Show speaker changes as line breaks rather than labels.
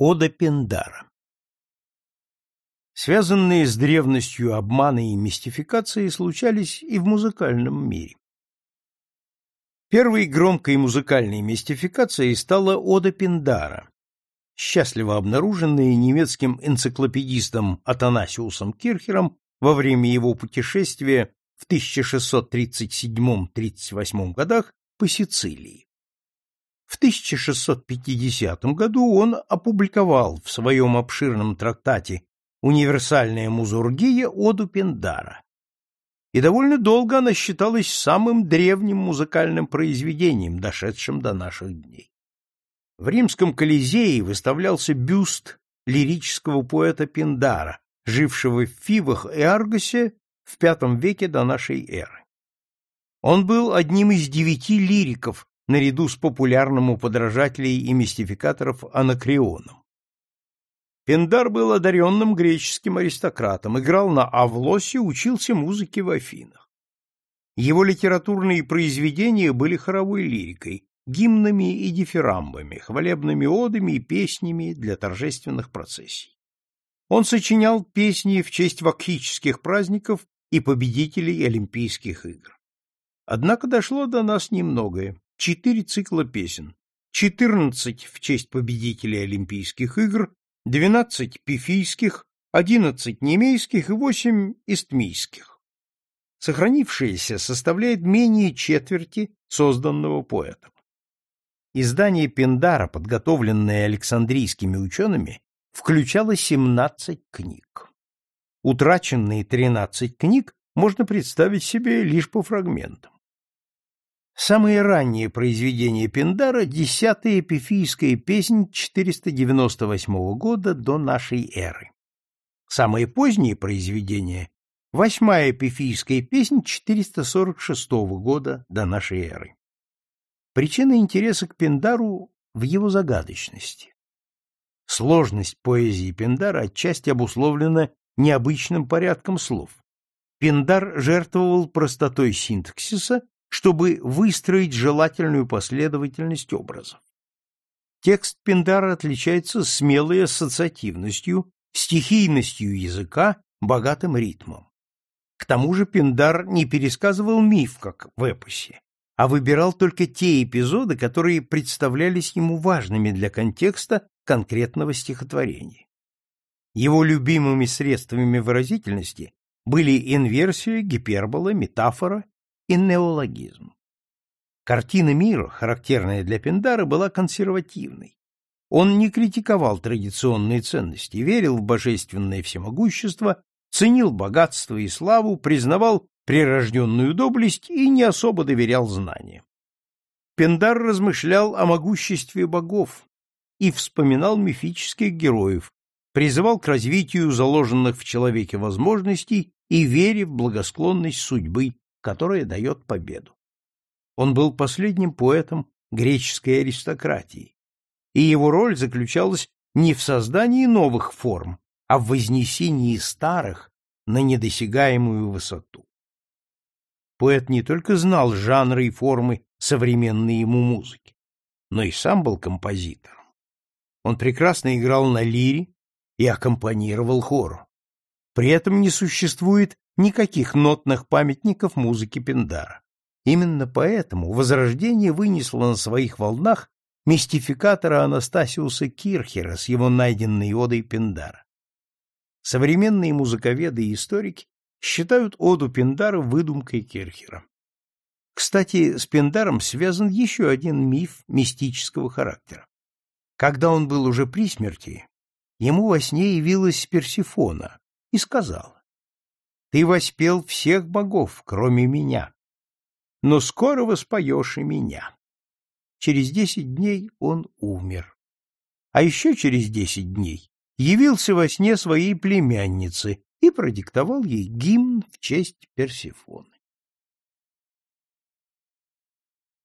Ода Пиндара Связанные с древностью обманы и мистификации случались и в музыкальном мире. Первой громкой музыкальной мистификацией стала Ода Пиндара, счастливо обнаруженная немецким энциклопедистом Атанасиусом Кирхером во время его путешествия в 1637-38 годах по Сицилии. В 1650 году он опубликовал в своем обширном трактате «Универсальная музургия» оду Пиндара. И довольно долго она считалась самым древним музыкальным произведением, дошедшим до наших дней. В римском Колизее выставлялся бюст лирического поэта Пиндара, жившего в Фивах и Аргосе в V веке до нашей эры. Он был одним из девяти лириков, наряду с популярным у подражателей и мистификаторов Анакреоном. Пендар был одаренным греческим аристократом, играл на авлосе, учился музыке в Афинах. Его литературные произведения были хоровой лирикой, гимнами и дифирамбами, хвалебными одами и песнями для торжественных процессий. Он сочинял песни в честь вакхических праздников и победителей Олимпийских игр. Однако дошло до нас немногое четыре цикла песен, четырнадцать в честь победителей Олимпийских игр, двенадцать пифийских, одиннадцать немейских и восемь истмийских. Сохранившееся составляет менее четверти созданного поэтом. Издание Пиндара, подготовленное Александрийскими учеными, включало 17 книг. Утраченные 13 книг можно представить себе лишь по фрагментам. Самые ранние произведения Пиндара — десятая эпифийская песнь 498 года до нашей эры. Самые поздние произведения — восьмая эпифийская песнь 446 года до нашей эры. Причина интереса к Пиндару в его загадочности. Сложность поэзии Пиндара отчасти обусловлена необычным порядком слов. Пиндар жертвовал простотой синтаксиса чтобы выстроить желательную последовательность образов. Текст Пиндара отличается смелой ассоциативностью, стихийностью языка, богатым ритмом. К тому же Пиндар не пересказывал миф, как в эпосе, а выбирал только те эпизоды, которые представлялись ему важными для контекста конкретного стихотворения. Его любимыми средствами выразительности были инверсия, гипербола, метафора и неологизм. Картина мира, характерная для Пендара, была консервативной. Он не критиковал традиционные ценности, верил в божественное всемогущество, ценил богатство и славу, признавал прирожденную доблесть и не особо доверял знаниям. Пендар размышлял о могуществе богов и вспоминал мифических героев, призывал к развитию заложенных в человеке возможностей и вере в благосклонность судьбы которое дает победу. Он был последним поэтом греческой аристократии, и его роль заключалась не в создании новых форм, а в вознесении старых на недосягаемую высоту. Поэт не только знал жанры и формы современной ему музыки, но и сам был композитором. Он прекрасно играл на лире и аккомпанировал хору. При этом не существует никаких нотных памятников музыки Пиндара. Именно поэтому Возрождение вынесло на своих волнах мистификатора Анастасиуса Кирхера с его найденной одой Пиндара. Современные музыковеды и историки считают оду Пиндара выдумкой Кирхера. Кстати, с Пиндаром связан еще один миф мистического характера. Когда он был уже при смерти, ему во сне явилась Персифона и сказала, ты воспел всех богов, кроме меня. Но скоро воспоешь и меня. Через десять дней он умер. А еще через десять дней явился во сне своей племяннице и продиктовал ей гимн в честь Персефоны.